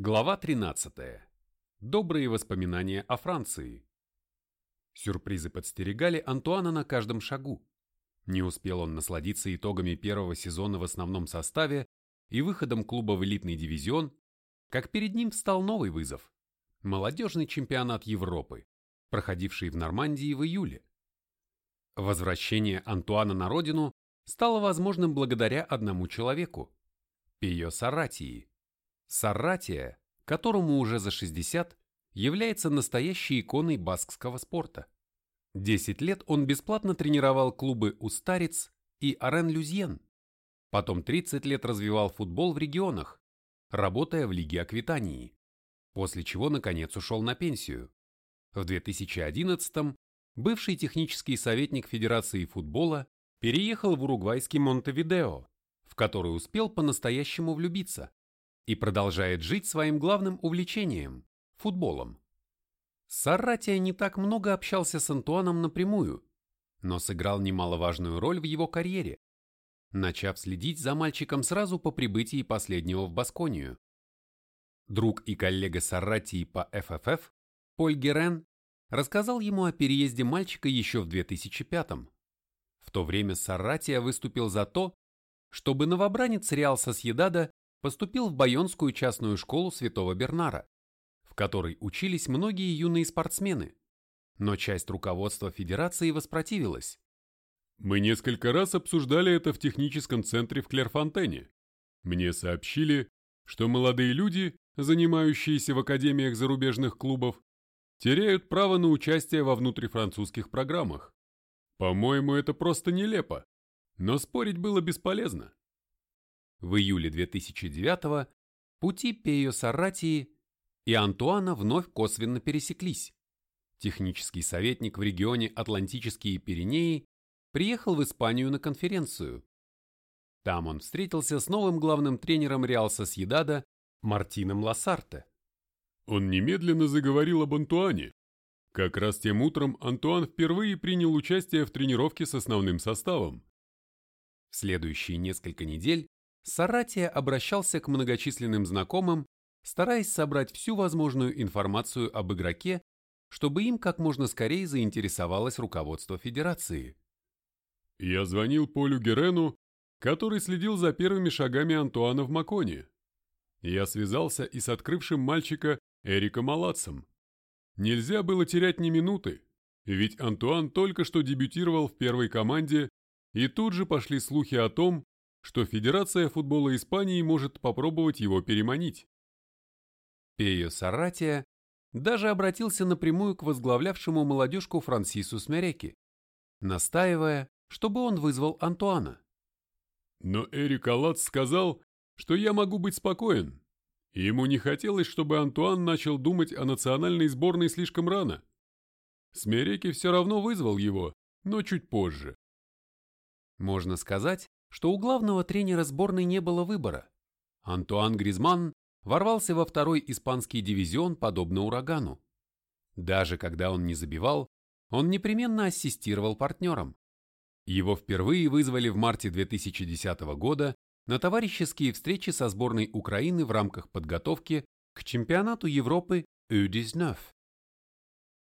Глава 13. Добрые воспоминания о Франции. Сюрпризы подстерегали Антуана на каждом шагу. Не успел он насладиться итогами первого сезона в основном составе и выходом клуба в элитный дивизион, как перед ним встал новый вызов – молодежный чемпионат Европы, проходивший в Нормандии в июле. Возвращение Антуана на родину стало возможным благодаря одному человеку – Пио Саратии – Сарратия, которому уже за 60, является настоящей иконой баскского спорта. Десять лет он бесплатно тренировал клубы Устарец и Арен-Люзьен. Потом 30 лет развивал футбол в регионах, работая в Лиге Аквитании, после чего наконец ушел на пенсию. В 2011 бывший технический советник Федерации футбола переехал в уругвайский Монтевидео, в который успел по-настоящему влюбиться и продолжает жить своим главным увлечением – футболом. Сарратия не так много общался с Антуаном напрямую, но сыграл немаловажную роль в его карьере, начав следить за мальчиком сразу по прибытии последнего в Басконию. Друг и коллега Сарратии по ФФФ, Поль Герен, рассказал ему о переезде мальчика еще в 2005 -м. В то время Сарратия выступил за то, чтобы новобранец Реал Сосьедада поступил в Байонскую частную школу Святого Бернара, в которой учились многие юные спортсмены, но часть руководства федерации воспротивилась. Мы несколько раз обсуждали это в техническом центре в Клерфонтене. Мне сообщили, что молодые люди, занимающиеся в академиях зарубежных клубов, теряют право на участие во внутрифранцузских программах. По-моему, это просто нелепо, но спорить было бесполезно. В июле 2009 пути Пейо Сарратии и Антуана вновь косвенно пересеклись. Технический советник в регионе Атлантические Пиренеи приехал в Испанию на конференцию. Там он встретился с новым главным тренером Реал Сосьедада Мартином Лассарте. Он немедленно заговорил об Антуане. Как раз тем утром Антуан впервые принял участие в тренировке с основным составом. В следующие несколько недель Саратия обращался к многочисленным знакомым, стараясь собрать всю возможную информацию об игроке, чтобы им как можно скорее заинтересовалось руководство Федерации. Я звонил Полю Герену, который следил за первыми шагами Антуана в Маконе. Я связался и с открывшим мальчика Эриком Малацем. Нельзя было терять ни минуты, ведь Антуан только что дебютировал в первой команде, и тут же пошли слухи о том, что Федерация футбола Испании может попробовать его переманить. Пео Саратия даже обратился напрямую к возглавлявшему молодежку Франсису Смереки, настаивая, чтобы он вызвал Антуана. Но Эрик Алац сказал, что я могу быть спокоен. Ему не хотелось, чтобы Антуан начал думать о национальной сборной слишком рано. Смереки все равно вызвал его, но чуть позже. Можно сказать, что у главного тренера сборной не было выбора. Антуан Гризман ворвался во второй испанский дивизион подобно урагану. Даже когда он не забивал, он непременно ассистировал партнерам. Его впервые вызвали в марте 2010 года на товарищеские встречи со сборной Украины в рамках подготовки к чемпионату Европы U19.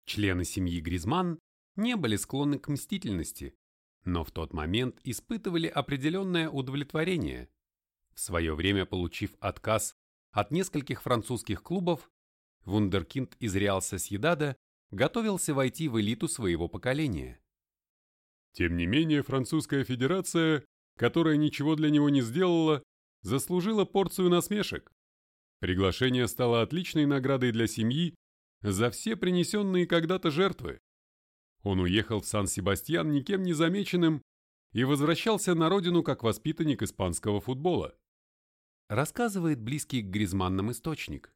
Члены семьи Гризман не были склонны к мстительности, но в тот момент испытывали определенное удовлетворение. В свое время получив отказ от нескольких французских клубов, вундеркинд из Реал Сосьедада готовился войти в элиту своего поколения. Тем не менее, французская федерация, которая ничего для него не сделала, заслужила порцию насмешек. Приглашение стало отличной наградой для семьи за все принесенные когда-то жертвы. Он уехал в Сан-Себастьян никем не замеченным и возвращался на родину как воспитанник испанского футбола. Рассказывает близкий к Гризманным источник.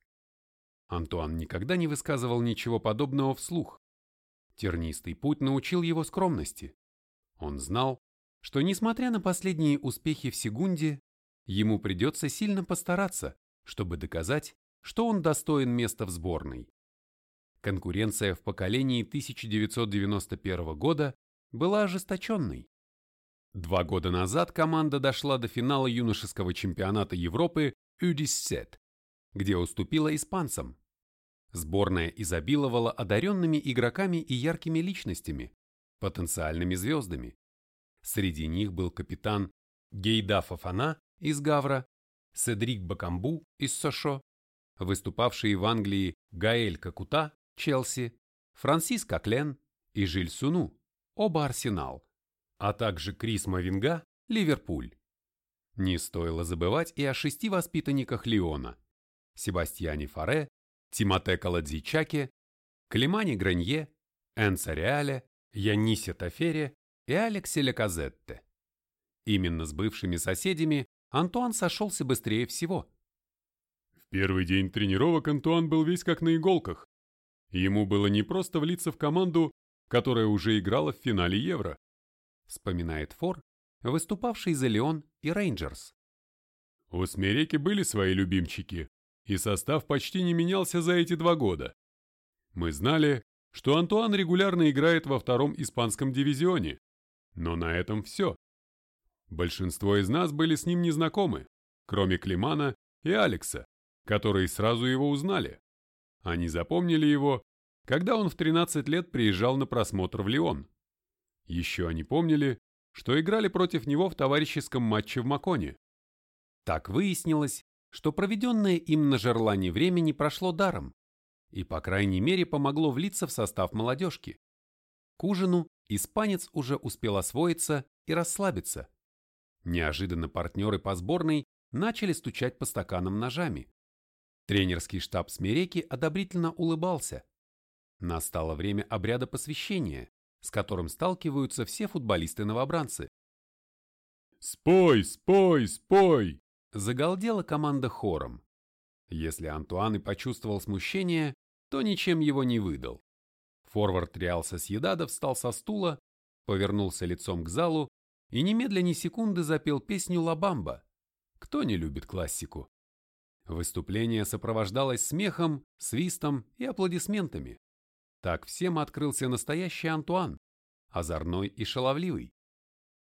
Антуан никогда не высказывал ничего подобного вслух. Тернистый путь научил его скромности. Он знал, что несмотря на последние успехи в Сегунде, ему придется сильно постараться, чтобы доказать, что он достоин места в сборной. Конкуренция в поколении 1991 года была ожесточенной. Два года назад команда дошла до финала юношеского чемпионата Европы U17, где уступила испанцам. Сборная изобиловала одаренными игроками и яркими личностями, потенциальными звездами. Среди них был капитан Гейда Фафана из Гавра, Седрик Бакамбу из Сошо, выступавшие в Англии Гаэль Какута, Челси, Франсис Коклен и Жиль Суну, оба Арсенал, а также Крис Мавинга, Ливерпуль. Не стоило забывать и о шести воспитанниках Лиона – Себастьяне Фаре, Тимоте Каладзичаке, Климане Гранье, Энце Реале, Янисе Тафере и Алексе Леказетте. Именно с бывшими соседями Антуан сошелся быстрее всего. В первый день тренировок Антуан был весь как на иголках. Ему было не просто влиться в команду, которая уже играла в финале Евро. Вспоминает Фор, выступавший за Леон и Рейнджерс. У Смереки были свои любимчики, и состав почти не менялся за эти два года. Мы знали, что Антуан регулярно играет во втором испанском дивизионе, но на этом все. Большинство из нас были с ним незнакомы, кроме Климана и Алекса, которые сразу его узнали. Они запомнили его, когда он в 13 лет приезжал на просмотр в Лион. Еще они помнили, что играли против него в товарищеском матче в Маконе. Так выяснилось, что проведенное им на жерлане времени прошло даром и, по крайней мере, помогло влиться в состав молодежки. К ужину испанец уже успел освоиться и расслабиться. Неожиданно партнеры по сборной начали стучать по стаканам ножами. Тренерский штаб Смереки одобрительно улыбался. Настало время обряда посвящения, с которым сталкиваются все футболисты-новобранцы. «Спой, спой, спой!» Загалдела команда хором. Если Антуан и почувствовал смущение, то ничем его не выдал. Форвард Реал Сосьедада встал со стула, повернулся лицом к залу и немедля ни секунды запел песню «Ла Кто не любит классику? Выступление сопровождалось смехом, свистом и аплодисментами. Так всем открылся настоящий Антуан, озорной и шаловливый.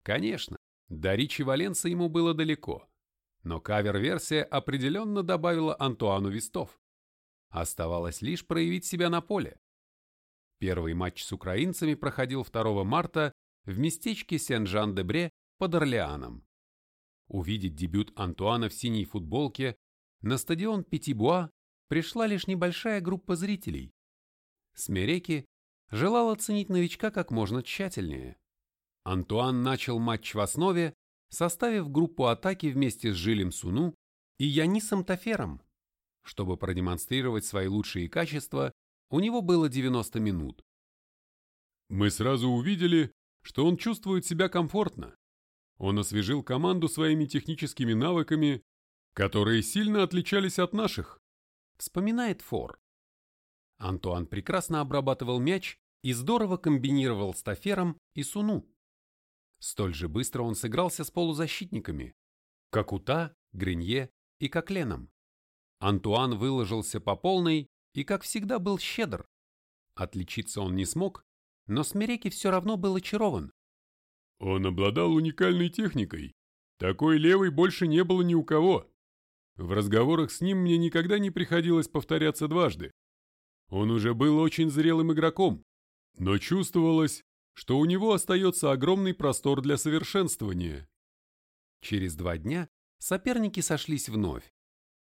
Конечно, до Ричи Валенса ему было далеко, но кавер-версия определенно добавила Антуану вестов. Оставалось лишь проявить себя на поле. Первый матч с украинцами проходил 2 марта в местечке Сен-Жан-де-Бре под Орлеаном. Увидеть дебют Антуана в синей футболке на стадион Пятибуа пришла лишь небольшая группа зрителей. Смереки желал оценить новичка как можно тщательнее. Антуан начал матч в основе, составив группу атаки вместе с Жилем Суну и Янисом Тафером. Чтобы продемонстрировать свои лучшие качества, у него было 90 минут. Мы сразу увидели, что он чувствует себя комфортно. Он освежил команду своими техническими навыками, которые сильно отличались от наших. Вспоминает Фор. Антуан прекрасно обрабатывал мяч и здорово комбинировал с Тафером и Суну. Столь же быстро он сыгрался с полузащитниками, как Ута, Гринье и Кокленом. Антуан выложился по полной и, как всегда, был щедр. Отличиться он не смог, но Смереки все равно был очарован. Он обладал уникальной техникой. Такой левой больше не было ни у кого. В разговорах с ним мне никогда не приходилось повторяться дважды. Он уже был очень зрелым игроком, но чувствовалось, что у него остается огромный простор для совершенствования. Через два дня соперники сошлись вновь,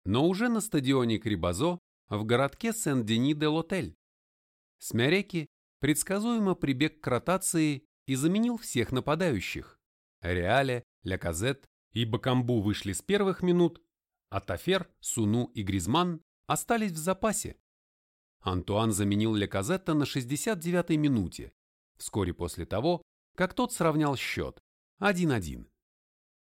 но уже на стадионе Крибазо в городке Сен-Дени-де-Лотель. Смяреки предсказуемо прибег к ротации и заменил всех нападающих. Реале, Ляказет и Бакамбу вышли с первых минут, а Тафер, Суну и Гризман остались в запасе. Антуан заменил Ляказетта на 69-й минуте, вскоре после того, как тот сравнял счет 1-1.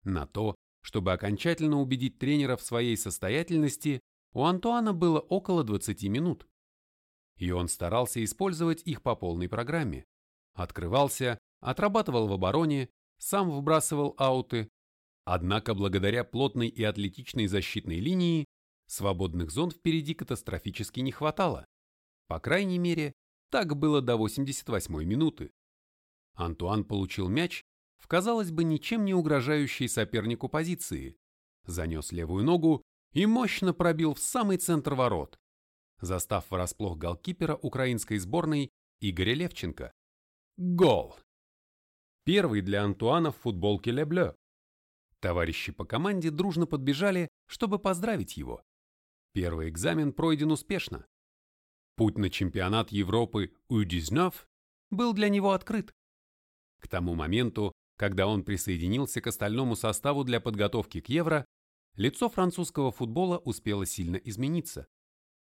На то, чтобы окончательно убедить тренера в своей состоятельности, у Антуана было около 20 минут и он старался использовать их по полной программе. Открывался, отрабатывал в обороне, сам вбрасывал ауты. Однако благодаря плотной и атлетичной защитной линии свободных зон впереди катастрофически не хватало. По крайней мере, так было до 88-й минуты. Антуан получил мяч в, казалось бы, ничем не угрожающей сопернику позиции, занес левую ногу и мощно пробил в самый центр ворот, застав врасплох голкипера украинской сборной Игоря Левченко. Гол! Первый для Антуана в футболке Леблё. Товарищи по команде дружно подбежали, чтобы поздравить его. Первый экзамен пройден успешно. Путь на чемпионат Европы U19 был для него открыт. К тому моменту, когда он присоединился к остальному составу для подготовки к Евро, лицо французского футбола успело сильно измениться.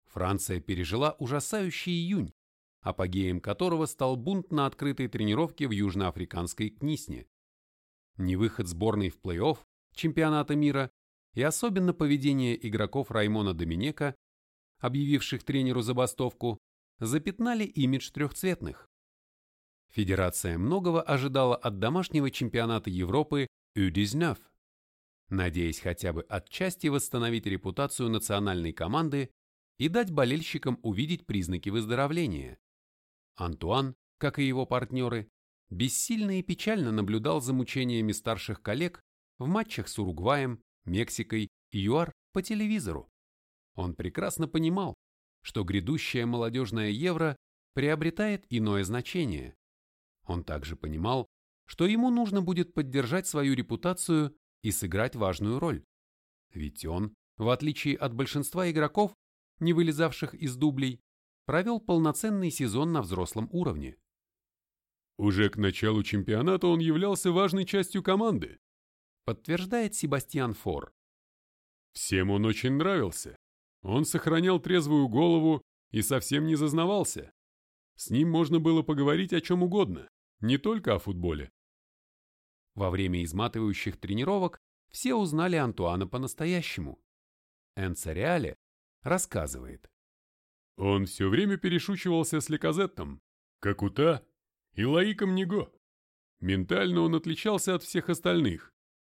Франция пережила ужасающий июнь, апогеем которого стал бунт на открытой тренировке в южноафриканской Книсне. Невыход сборной в плей-офф чемпионата мира и особенно поведение игроков Раймона Доминека, объявивших тренеру забастовку, запятнали имидж трехцветных. Федерация многого ожидала от домашнего чемпионата Европы U19, надеясь хотя бы отчасти восстановить репутацию национальной команды и дать болельщикам увидеть признаки выздоровления. Антуан, как и его партнеры, бессильно и печально наблюдал за мучениями старших коллег в матчах с Уругваем, Мексикой и ЮАР по телевизору. Он прекрасно понимал, что грядущее молодежное евро приобретает иное значение. Он также понимал, что ему нужно будет поддержать свою репутацию и сыграть важную роль. Ведь он, в отличие от большинства игроков, не вылезавших из дублей, провел полноценный сезон на взрослом уровне. Уже к началу чемпионата он являлся важной частью команды, подтверждает Себастьян Фор. Всем он очень нравился. Он сохранял трезвую голову и совсем не зазнавался. С ним можно было поговорить о чем угодно, не только о футболе. Во время изматывающих тренировок все узнали Антуана по-настоящему. Энца Реале рассказывает. Он все время перешучивался с Леказеттом, Какута и Лаиком Ниго. Ментально он отличался от всех остальных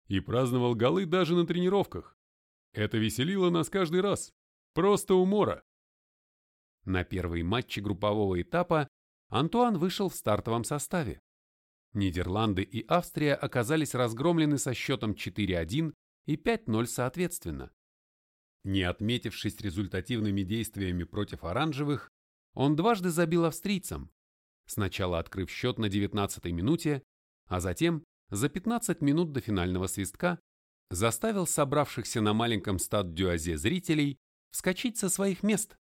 и праздновал голы даже на тренировках. Это веселило нас каждый раз. Просто умора. На первый матч группового этапа Антуан вышел в стартовом составе. Нидерланды и Австрия оказались разгромлены со счетом 4-1 и 5-0 соответственно. Не отметившись результативными действиями против оранжевых, он дважды забил австрийцам, сначала открыв счет на 19-й минуте, а затем, за 15 минут до финального свистка, заставил собравшихся на маленьком стад-дюазе зрителей вскочить со своих мест.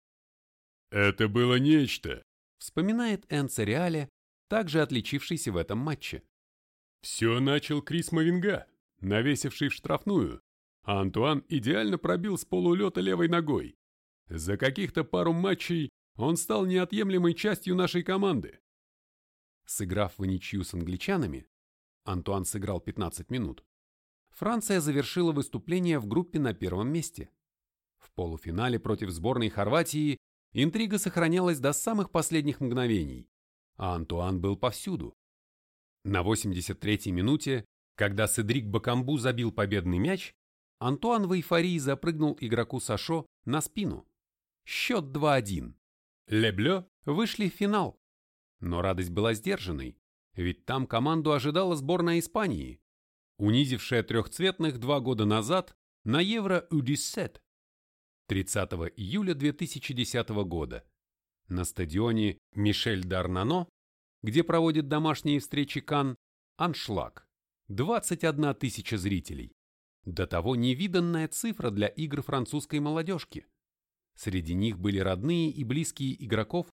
«Это было нечто», — вспоминает Энце Реале, также отличившийся в этом матче. «Все начал Крис Мавинга, навесивший в штрафную, а Антуан идеально пробил с полулета левой ногой. За каких-то пару матчей он стал неотъемлемой частью нашей команды. Сыграв в ничью с англичанами, Антуан сыграл 15 минут, Франция завершила выступление в группе на первом месте. В полуфинале против сборной Хорватии интрига сохранялась до самых последних мгновений, а Антуан был повсюду. На 83-й минуте, когда Седрик Бакамбу забил победный мяч, Антуан в эйфории запрыгнул игроку Сашо на спину. Счет 2-1. Леблё вышли в финал. Но радость была сдержанной, ведь там команду ожидала сборная Испании, унизившая трехцветных два года назад на Евро U17 30 июля 2010 года на стадионе Мишель Дарнано, где проводит домашние встречи Кан, аншлаг. 21 тысяча зрителей. До того невиданная цифра для игр французской молодежки. Среди них были родные и близкие игроков,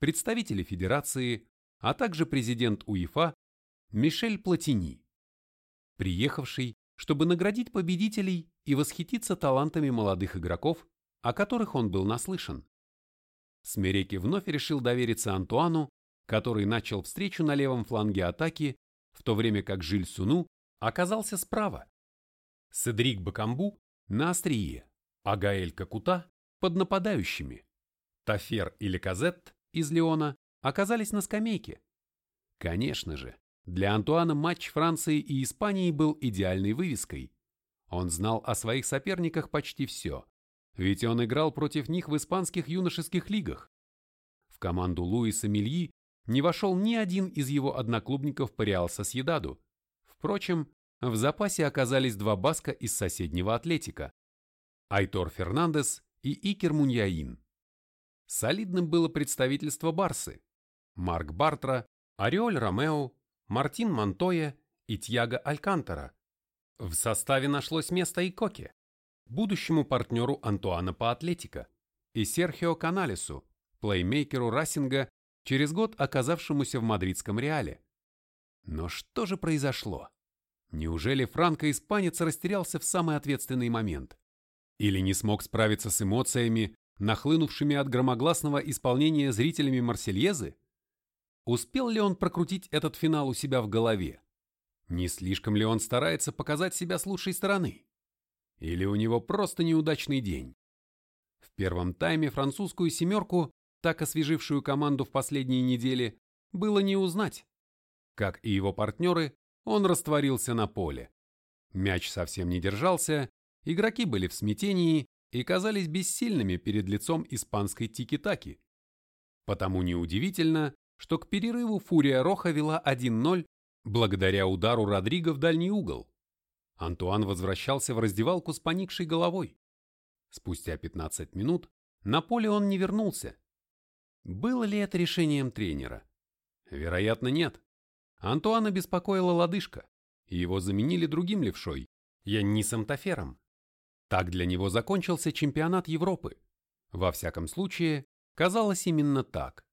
представители федерации, а также президент УЕФА Мишель Платини, приехавший, чтобы наградить победителей и восхититься талантами молодых игроков, о которых он был наслышан. Смереки вновь решил довериться Антуану, который начал встречу на левом фланге атаки, в то время как Жиль Суну оказался справа. Седрик Бакамбу на острие, а Гаэль Какута под нападающими. Тафер и Леказет из Леона оказались на скамейке. Конечно же, для Антуана матч Франции и Испании был идеальной вывеской. Он знал о своих соперниках почти все, ведь он играл против них в испанских юношеских лигах. В команду Луиса Мильи не вошел ни один из его одноклубников по Реал Сосьедаду. Впрочем, в запасе оказались два баска из соседнего Атлетика. Айтор Фернандес и Икер Муньяин. Солидным было представительство Барсы. Марк Бартра, Ореоль Ромео, Мартин Монтоя и Тьяго Алькантара. В составе нашлось место и Коке, будущему партнеру Антуана по атлетика, и Серхио Каналесу, плеймейкеру Рассинга, через год оказавшемуся в мадридском Реале. Но что же произошло? Неужели франко-испанец растерялся в самый ответственный момент? Или не смог справиться с эмоциями, нахлынувшими от громогласного исполнения зрителями Марсельезы? Успел ли он прокрутить этот финал у себя в голове? Не слишком ли он старается показать себя с лучшей стороны? Или у него просто неудачный день? В первом тайме французскую семерку, так освежившую команду в последние недели, было не узнать. Как и его партнеры, он растворился на поле. Мяч совсем не держался, игроки были в смятении и казались бессильными перед лицом испанской тики-таки. Потому неудивительно, что к перерыву Фурия Роха вела 1-0 благодаря удару Родриго в дальний угол. Антуан возвращался в раздевалку с поникшей головой. Спустя 15 минут на поле он не вернулся. Было ли это решением тренера? Вероятно, нет. Антуана беспокоила лодыжка, и его заменили другим левшой, Яннисом Тафером. Так для него закончился чемпионат Европы. Во всяком случае, казалось именно так.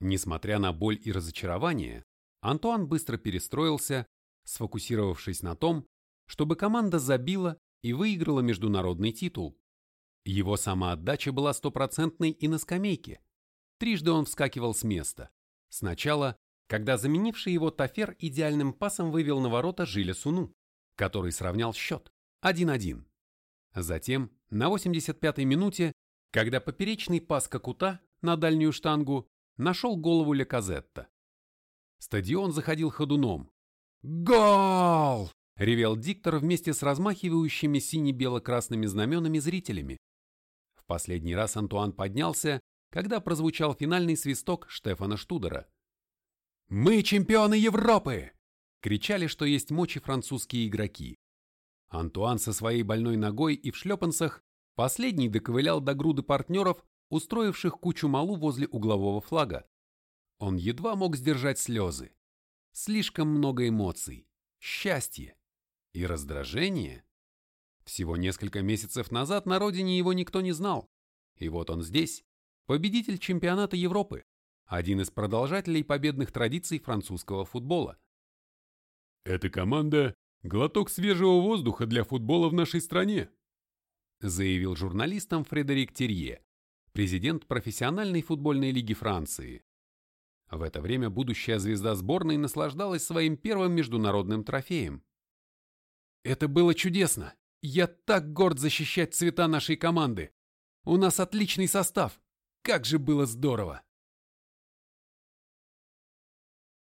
Несмотря на боль и разочарование, Антуан быстро перестроился, сфокусировавшись на том, чтобы команда забила и выиграла международный титул. Его самоотдача была стопроцентной и на скамейке. Трижды он вскакивал с места. Сначала когда заменивший его Тафер идеальным пасом вывел на ворота Жиля Суну, который сравнял счет 1-1. Затем, на 85-й минуте, когда поперечный пас Какута на дальнюю штангу нашел голову Леказетта. Стадион заходил ходуном. «Гол!» — ревел диктор вместе с размахивающими сине-бело-красными знаменами зрителями. В последний раз Антуан поднялся, когда прозвучал финальный свисток Штефана Штудера. «Мы чемпионы Европы!» кричали, что есть мочи французские игроки. Антуан со своей больной ногой и в шлепанцах последний доковылял до груды партнеров, устроивших кучу малу возле углового флага. Он едва мог сдержать слезы. Слишком много эмоций, счастье и раздражение. Всего несколько месяцев назад на родине его никто не знал. И вот он здесь, победитель чемпионата Европы, один из продолжателей победных традиций французского футбола. «Эта команда – глоток свежего воздуха для футбола в нашей стране», заявил журналистам Фредерик Терье, президент профессиональной футбольной лиги Франции. В это время будущая звезда сборной наслаждалась своим первым международным трофеем. «Это было чудесно! Я так горд защищать цвета нашей команды! У нас отличный состав! Как же было здорово!»